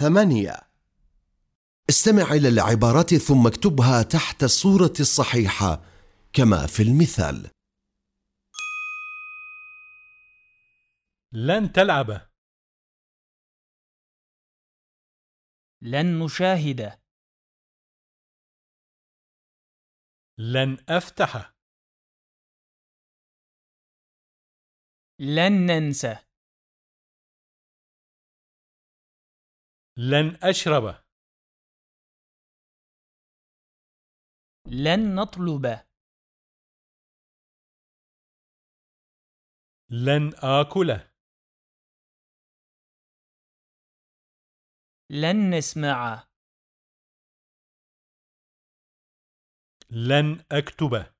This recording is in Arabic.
ثمانية. استمع إلى العبارات ثم اكتبها تحت الصورة الصحيحة كما في المثال. لن تلعب. لن نشاهد. لن أفتح. لن ننسى. لن أشرب. لن نطلب. لن آكل. لن نسمع. لن أكتب.